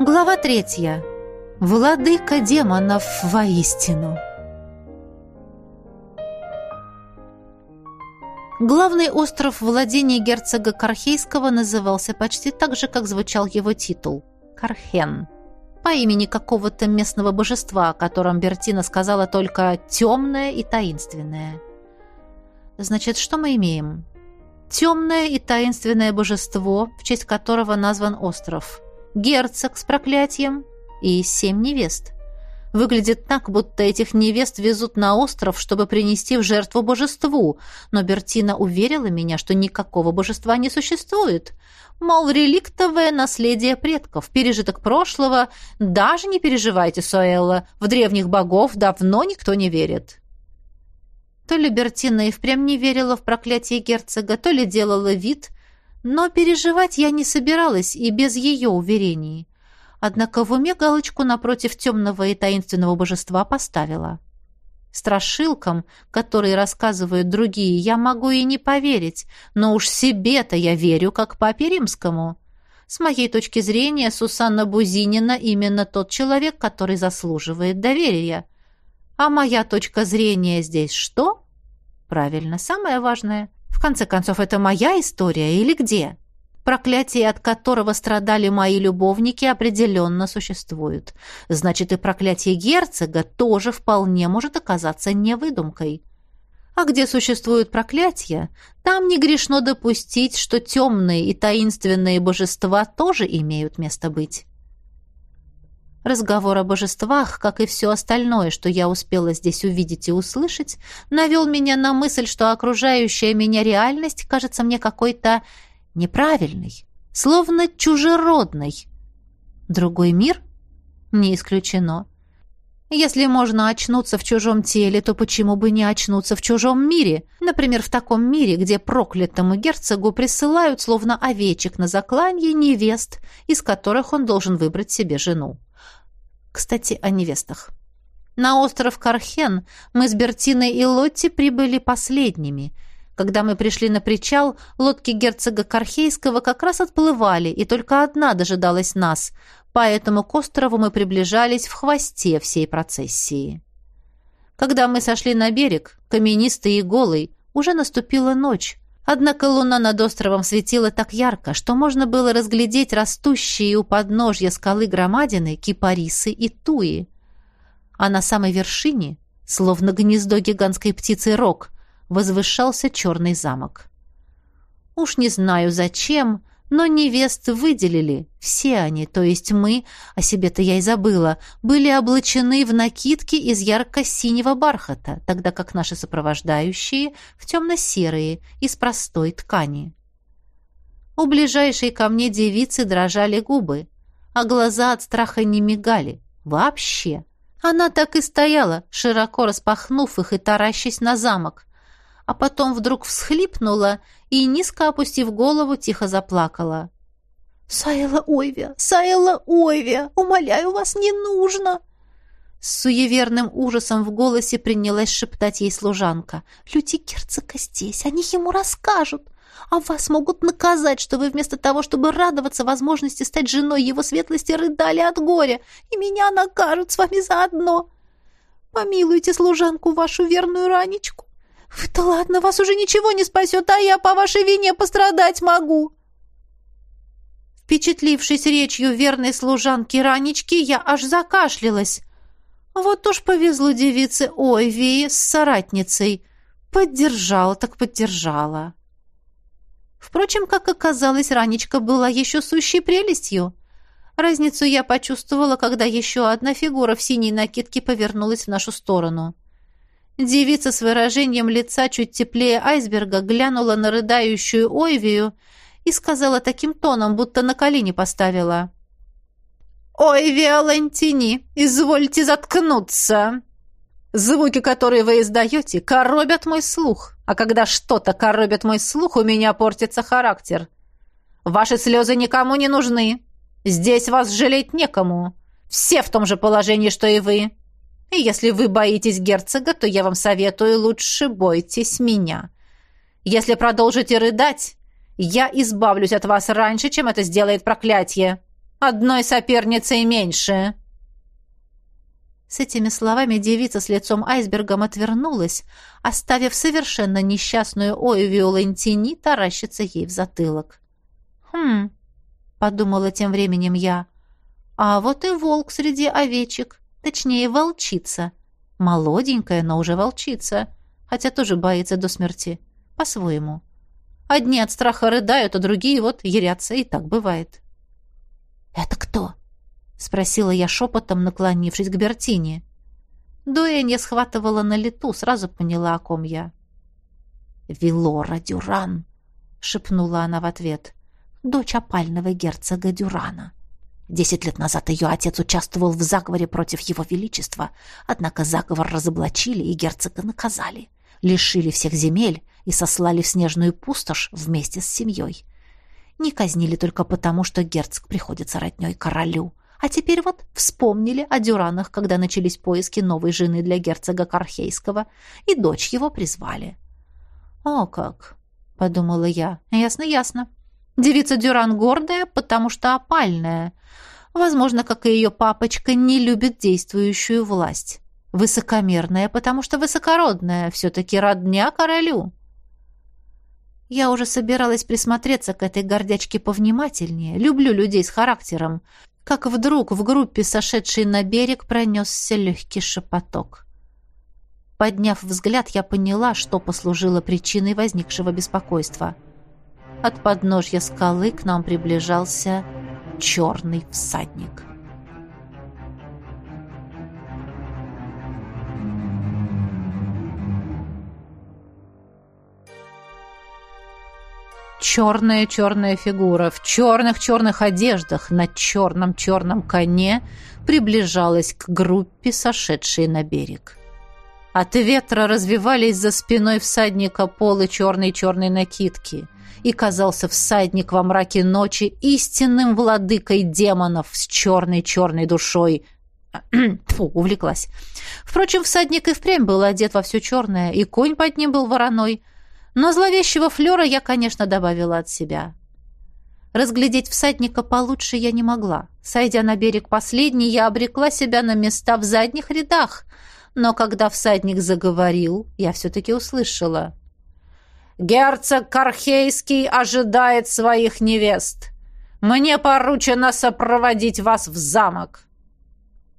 Глава третья. Владыка демонов воистину. Главный остров владения герцога Кархейского назывался почти так же, как звучал его титул – Кархен. По имени какого-то местного божества, о котором Бертина сказала только «темное и таинственное». Значит, что мы имеем? Темное и таинственное божество, в честь которого назван остров – герцог с проклятием и семь невест. Выглядит так, будто этих невест везут на остров, чтобы принести в жертву божеству, но Бертина уверила меня, что никакого божества не существует. Мол, реликтовое наследие предков, пережиток прошлого. Даже не переживайте, Соэлла, в древних богов давно никто не верит. То ли Бертина и впрямь не верила в проклятие герцога, то ли делала вид – но переживать я не собиралась и без ее уверений. Однако в уме галочку напротив темного и таинственного божества поставила. Страшилкам, которые рассказывают другие, я могу и не поверить, но уж себе-то я верю, как папе римскому. С моей точки зрения, Сусанна Бузинина именно тот человек, который заслуживает доверия. А моя точка зрения здесь что? Правильно, самое важное — в конце концов, это моя история или где? Проклятие, от которого страдали мои любовники, определенно существует. Значит, и проклятие герцога тоже вполне может оказаться невыдумкой. А где существуют проклятия, там не грешно допустить, что темные и таинственные божества тоже имеют место быть. Разговор о божествах, как и все остальное, что я успела здесь увидеть и услышать, навел меня на мысль, что окружающая меня реальность кажется мне какой-то неправильной, словно чужеродной. Другой мир? Не исключено. Если можно очнуться в чужом теле, то почему бы не очнуться в чужом мире? Например, в таком мире, где проклятому герцогу присылают словно овечек на закланье невест, из которых он должен выбрать себе жену. Кстати, о невестах. На остров Кархен мы с Бертиной и Лотти прибыли последними. Когда мы пришли на причал, лодки герцога Кархейского как раз отплывали, и только одна дожидалась нас, поэтому к острову мы приближались в хвосте всей процессии. Когда мы сошли на берег, каменистый и голый, уже наступила ночь, Однако луна над островом светила так ярко, что можно было разглядеть растущие у подножья скалы громадины, кипарисы и туи. А на самой вершине, словно гнездо гигантской птицы рог, возвышался черный замок. Уж не знаю зачем, но невест выделили. Все они, то есть мы, о себе-то я и забыла, были облачены в накидки из ярко-синего бархата, тогда как наши сопровождающие в темно-серые, из простой ткани. У ближайшей ко мне девицы дрожали губы, а глаза от страха не мигали. Вообще. Она так и стояла, широко распахнув их и таращась на замок, а потом вдруг всхлипнула и, низко опустив голову, тихо заплакала. «Саэла Ойвия! Саэла Ойвия! Умоляю вас, не нужно!» С суеверным ужасом в голосе принялась шептать ей служанка. «Люди герцога здесь, они ему расскажут, а вас могут наказать, что вы вместо того, чтобы радоваться возможности стать женой его светлости, рыдали от горя, и меня накажут с вами заодно. Помилуйте служанку вашу верную ранечку. «Да ладно, вас уже ничего не спасет, а я по вашей вине пострадать могу!» Впечатлившись речью верной служанки Ранечки, я аж закашлялась. Вот уж повезло девице Ойвии с соратницей. Поддержала так поддержала. Впрочем, как оказалось, Ранечка была еще сущей прелестью. Разницу я почувствовала, когда еще одна фигура в синей накидке повернулась в нашу сторону. Девица с выражением лица чуть теплее айсберга глянула на рыдающую Ойвию и сказала таким тоном, будто на колени поставила. «Ой, Виолантини, извольте заткнуться!» Звуки, которые вы издаете, коробят мой слух. А когда что-то коробит мой слух, у меня портится характер. Ваши слезы никому не нужны. Здесь вас жалеть некому. Все в том же положении, что и вы. И если вы боитесь герцога, то я вам советую лучше бойтесь меня. Если продолжите рыдать, я избавлюсь от вас раньше, чем это сделает проклятие. Одной соперницей меньше!» С этими словами девица с лицом айсбергом отвернулась, оставив совершенно несчастную Ою Виолентини таращиться ей в затылок. «Хм», — подумала тем временем я, — «а вот и волк среди овечек, точнее, волчица. Молоденькая, но уже волчица, хотя тоже боится до смерти, по-своему. Одни от страха рыдают, а другие вот ярятся, и так бывает». «Это кто?» спросила я шепотом, наклонившись к Бертине. Дуэнья схватывала на лету, сразу поняла, о ком я. «Вилора Дюран», — шепнула она в ответ, — «дочь опального герцога Дюрана». Десять лет назад ее отец участвовал в заговоре против его величества, однако заговор разоблачили и герцога наказали, лишили всех земель и сослали в снежную пустошь вместе с семьей. Не казнили только потому, что герцог приходится родней королю, а теперь вот вспомнили о Дюранах, когда начались поиски новой жены для герцога Кархейского, и дочь его призвали. «О как!» — подумала я. «Ясно, ясно. Девица Дюран гордая, потому что опальная. Возможно, как и ее папочка, не любит действующую власть. Высокомерная, потому что высокородная, все-таки родня королю». Я уже собиралась присмотреться к этой гордячке повнимательнее. Люблю людей с характером как вдруг в группе, сошедшей на берег, пронесся легкий шепоток. Подняв взгляд, я поняла, что послужило причиной возникшего беспокойства. От подножья скалы к нам приближался черный всадник. Черная-черная фигура в черных-черных одеждах на черном-черном коне приближалась к группе, сошедшей на берег. От ветра развивались за спиной всадника полы черной-черной накидки, и казался всадник во мраке ночи истинным владыкой демонов с черной-черной душой. Фу, увлеклась. Впрочем, всадник и впрямь был одет во все черное, и конь под ним был вороной — но зловещего флера я, конечно, добавила от себя. Разглядеть всадника получше я не могла. Сойдя на берег последний, я обрекла себя на места в задних рядах. Но когда всадник заговорил, я все-таки услышала. «Герцог Кархейский ожидает своих невест. Мне поручено сопроводить вас в замок».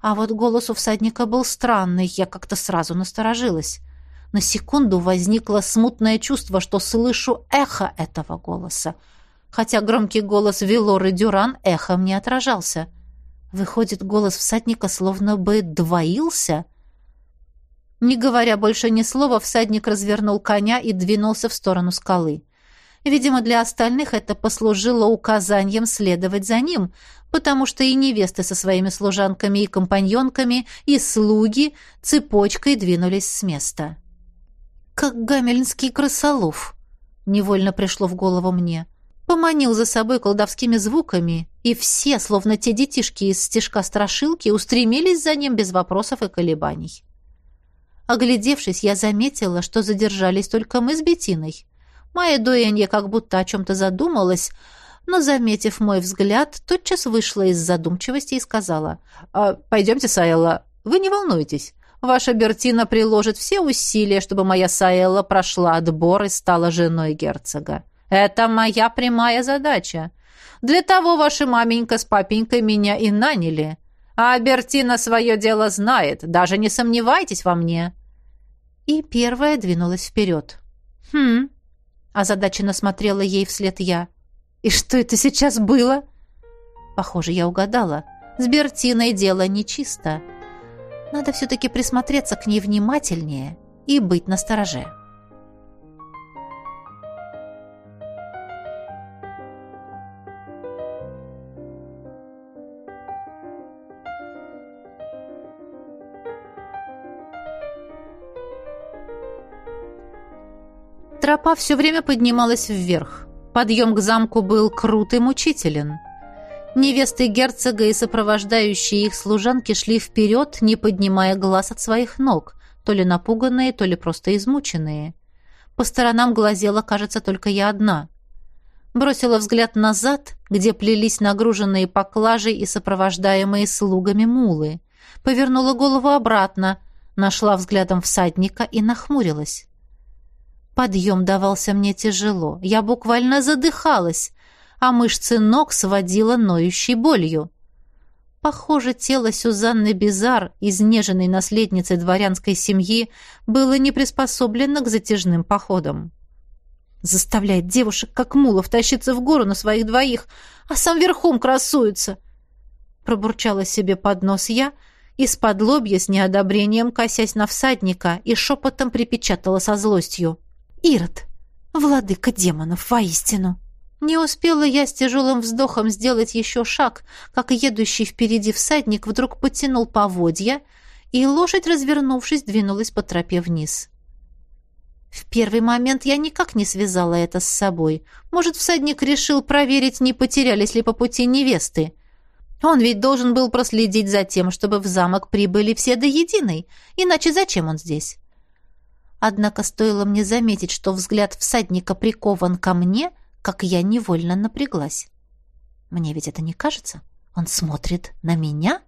А вот голос у всадника был странный, я как-то сразу насторожилась. На секунду возникло смутное чувство, что слышу эхо этого голоса. Хотя громкий голос Вилоры Дюран эхом не отражался. Выходит, голос всадника словно бы двоился. Не говоря больше ни слова, всадник развернул коня и двинулся в сторону скалы. Видимо, для остальных это послужило указанием следовать за ним, потому что и невесты со своими служанками и компаньонками, и слуги цепочкой двинулись с места как гамельнский крысолов. Невольно пришло в голову мне. Поманил за собой колдовскими звуками, и все, словно те детишки из стежка страшилки, устремились за ним без вопросов и колебаний. Оглядевшись, я заметила, что задержались только мы с Бетиной. Моя дуэнья как будто о чем-то задумалась, но, заметив мой взгляд, тотчас вышла из задумчивости и сказала, «А, «Пойдемте, Сайла, вы не волнуйтесь. Ваша Бертина приложит все усилия, чтобы моя Саэлла прошла отбор и стала женой герцога. Это моя прямая задача. Для того ваша маменька с папенькой меня и наняли. А Бертина свое дело знает, даже не сомневайтесь во мне». И первая двинулась вперед. «Хм...» — озадаченно смотрела ей вслед я. «И что это сейчас было?» Похоже, я угадала. С Бертиной дело нечисто. Надо все-таки присмотреться к ней внимательнее и быть настороже. Тропа все время поднималась вверх. Подъем к замку был крут и мучителен. Невесты герцога и сопровождающие их служанки шли вперед, не поднимая глаз от своих ног, то ли напуганные, то ли просто измученные. По сторонам глазела, кажется, только я одна. Бросила взгляд назад, где плелись нагруженные поклажей и сопровождаемые слугами мулы. Повернула голову обратно, нашла взглядом всадника и нахмурилась. Подъем давался мне тяжело. Я буквально задыхалась, а мышцы ног сводила ноющей болью. Похоже, тело Сюзанны Бизар, изнеженной наследницы дворянской семьи, было не приспособлено к затяжным походам. Заставляет девушек, как мулов, тащиться в гору на своих двоих, а сам верхом красуется. Пробурчала себе под нос я, из-под лобья с неодобрением, косясь на всадника, и шепотом припечатала со злостью. «Ирод! Владыка демонов, воистину!» Не успела я с тяжелым вздохом сделать еще шаг, как едущий впереди всадник вдруг потянул поводья, и лошадь, развернувшись, двинулась по тропе вниз. В первый момент я никак не связала это с собой. Может, всадник решил проверить, не потерялись ли по пути невесты. Он ведь должен был проследить за тем, чтобы в замок прибыли все до единой. Иначе зачем он здесь? Однако стоило мне заметить, что взгляд всадника прикован ко мне, как я невольно напряглась. Мне ведь это не кажется? Он смотрит на меня?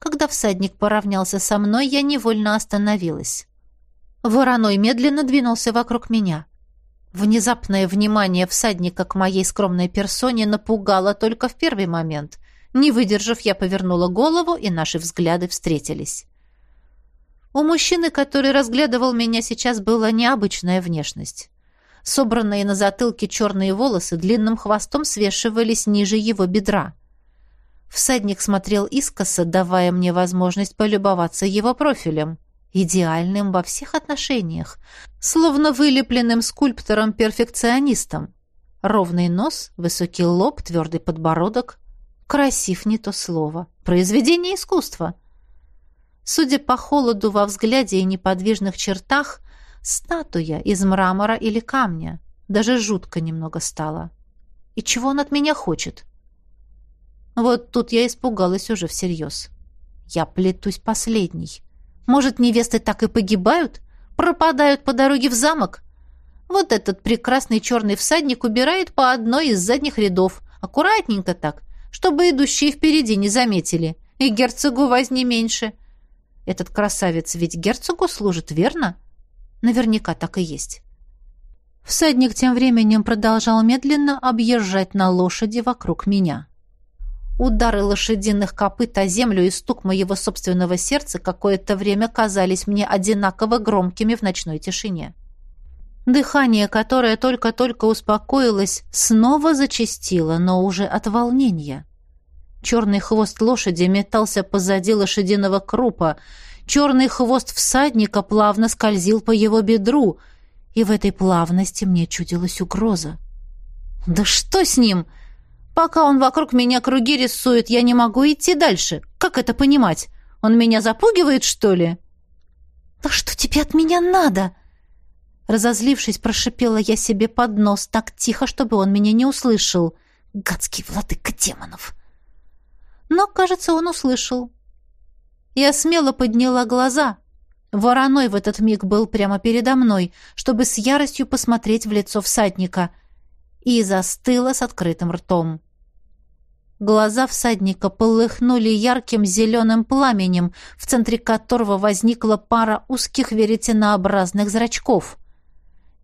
Когда всадник поравнялся со мной, я невольно остановилась. Вороной медленно двинулся вокруг меня. Внезапное внимание всадника к моей скромной персоне напугало только в первый момент. Не выдержав, я повернула голову, и наши взгляды встретились. У мужчины, который разглядывал меня сейчас, была необычная внешность. Собранные на затылке черные волосы длинным хвостом свешивались ниже его бедра. Всадник смотрел искоса, давая мне возможность полюбоваться его профилем идеальным во всех отношениях, словно вылепленным скульптором-перфекционистом. Ровный нос, высокий лоб, твердый подбородок. Красив не то слово. Произведение искусства. Судя по холоду во взгляде и неподвижных чертах, статуя из мрамора или камня. Даже жутко немного стало. И чего он от меня хочет? Вот тут я испугалась уже всерьез. Я плетусь последний. Может, невесты так и погибают? Пропадают по дороге в замок? Вот этот прекрасный черный всадник убирает по одной из задних рядов. Аккуратненько так, чтобы идущие впереди не заметили. И герцогу возни меньше. Этот красавец ведь герцогу служит, верно? Наверняка так и есть. Всадник тем временем продолжал медленно объезжать на лошади вокруг меня. Удары лошадиных копыт о землю и стук моего собственного сердца какое-то время казались мне одинаково громкими в ночной тишине. Дыхание, которое только-только успокоилось, снова зачастило, но уже от волнения. Черный хвост лошади метался позади лошадиного крупа, черный хвост всадника плавно скользил по его бедру, и в этой плавности мне чудилась угроза. «Да что с ним?» Пока он вокруг меня круги рисует, я не могу идти дальше. Как это понимать? Он меня запугивает, что ли? Да что тебе от меня надо? Разозлившись, прошипела я себе под нос так тихо, чтобы он меня не услышал. Гадский владыка демонов. Но, кажется, он услышал. Я смело подняла глаза. Вороной в этот миг был прямо передо мной, чтобы с яростью посмотреть в лицо всадника, и застыла с открытым ртом. Глаза всадника полыхнули ярким зеленым пламенем, в центре которого возникла пара узких веретенообразных зрачков.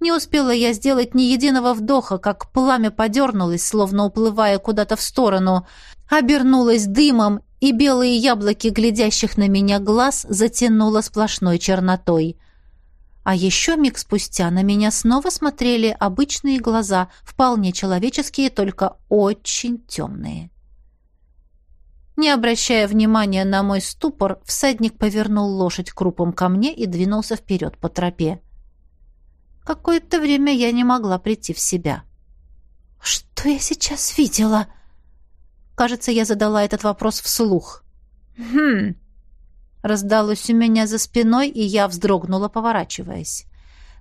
Не успела я сделать ни единого вдоха, как пламя подернулось, словно уплывая куда-то в сторону, обернулось дымом, и белые яблоки, глядящих на меня глаз, затянуло сплошной чернотой. А еще миг спустя на меня снова смотрели обычные глаза, вполне человеческие, только очень темные. Не обращая внимания на мой ступор, всадник повернул лошадь крупом ко мне и двинулся вперед по тропе. Какое-то время я не могла прийти в себя. «Что я сейчас видела?» Кажется, я задала этот вопрос вслух. «Хм...» Раздалось у меня за спиной, и я вздрогнула, поворачиваясь.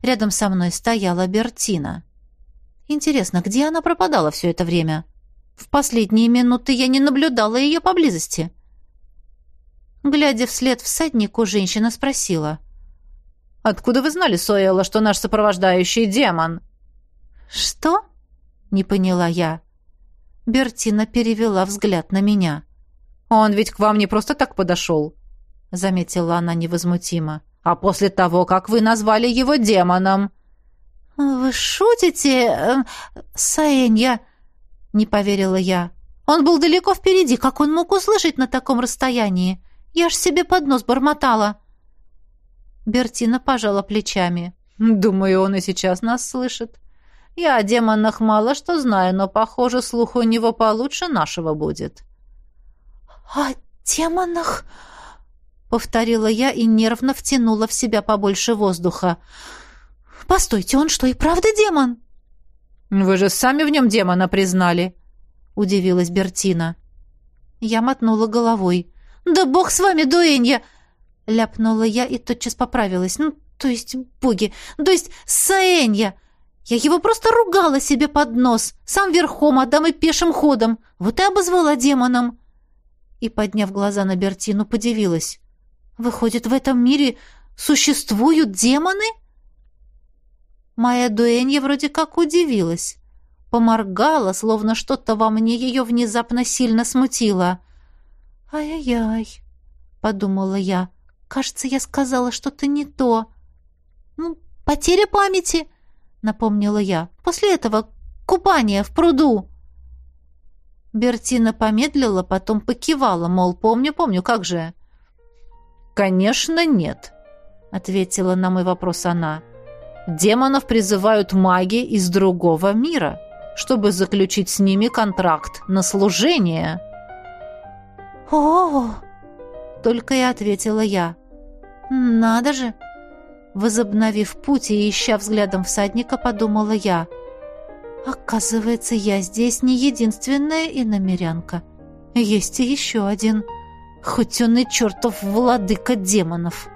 Рядом со мной стояла Бертина. Интересно, где она пропадала все это время?» В последние минуты я не наблюдала ее поблизости. Глядя вслед всаднику, женщина спросила. «Откуда вы знали, Соэла, что наш сопровождающий демон?» «Что?» — не поняла я. Бертина перевела взгляд на меня. «Он ведь к вам не просто так подошел», — заметила она невозмутимо. «А после того, как вы назвали его демоном». «Вы шутите, э, Саэнья?» — не поверила я. «Он был далеко впереди. Как он мог услышать на таком расстоянии? Я ж себе под нос бормотала». Бертина пожала плечами. «Думаю, он и сейчас нас слышит. Я о демонах мало что знаю, но, похоже, слух у него получше нашего будет». «О демонах?» — повторила я и нервно втянула в себя побольше воздуха. «Постойте, он что, и правда демон?» «Вы же сами в нем демона признали», — удивилась Бертина. Я мотнула головой. «Да бог с вами, дуэнья!» — ляпнула я и тотчас поправилась. «Ну, то есть боги, то есть Саэнья!» Я его просто ругала себе под нос, сам верхом, а дам и пешим ходом. Вот и обозвала демоном. И, подняв глаза на Бертину, подивилась. Выходит, в этом мире существуют демоны? Моя дуэнья вроде как удивилась. Поморгала, словно что-то во мне ее внезапно сильно смутило. «Ай-яй-яй», — подумала я. «Кажется, я сказала что-то не то». «Ну, потеря памяти», — напомнила я. «После этого купание в пруду». Бертина помедлила, потом покивала, мол, помню, помню, как же. «Конечно, нет», — ответила на мой вопрос она. «Демонов призывают маги из другого мира, чтобы заключить с ними контракт на служение». «О!» — только и ответила я. «Надо же!» Возобновив путь и ища взглядом всадника, подумала я. «Оказывается, я здесь не единственная иномерянка. Есть и еще один, хоть он и чертов владыка демонов».